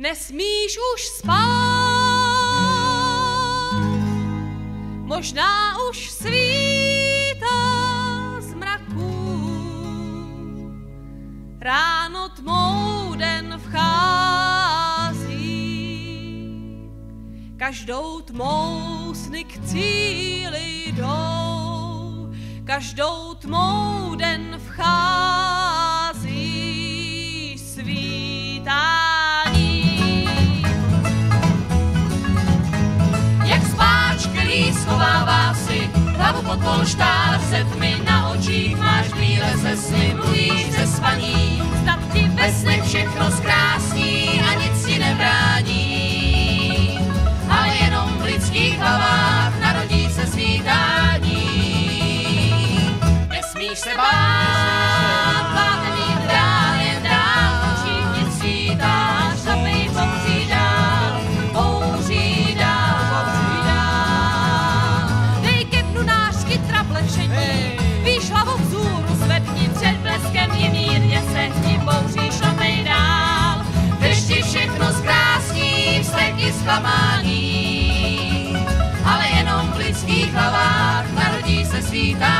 Nesmíš už spát, možná už svítá z mraků. Ráno tmou den vchází, každou tmou sny k cíli jdou, každou tmou pod se tmy na očích máš bíle se sny, mluvíš ze spaní, snad ti ve snech všechno zkrásní a nic ti nebrání. Ale jenom v lidských hlavách narodí se svítání. Nesmíš se bát, zklamání, ale jenom v lidských hlavách narodí se svítání.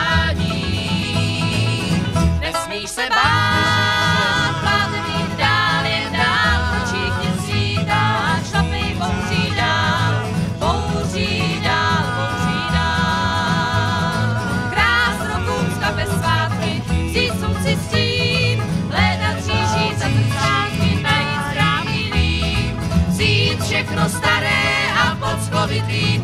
Všechno staré a pod sklovitý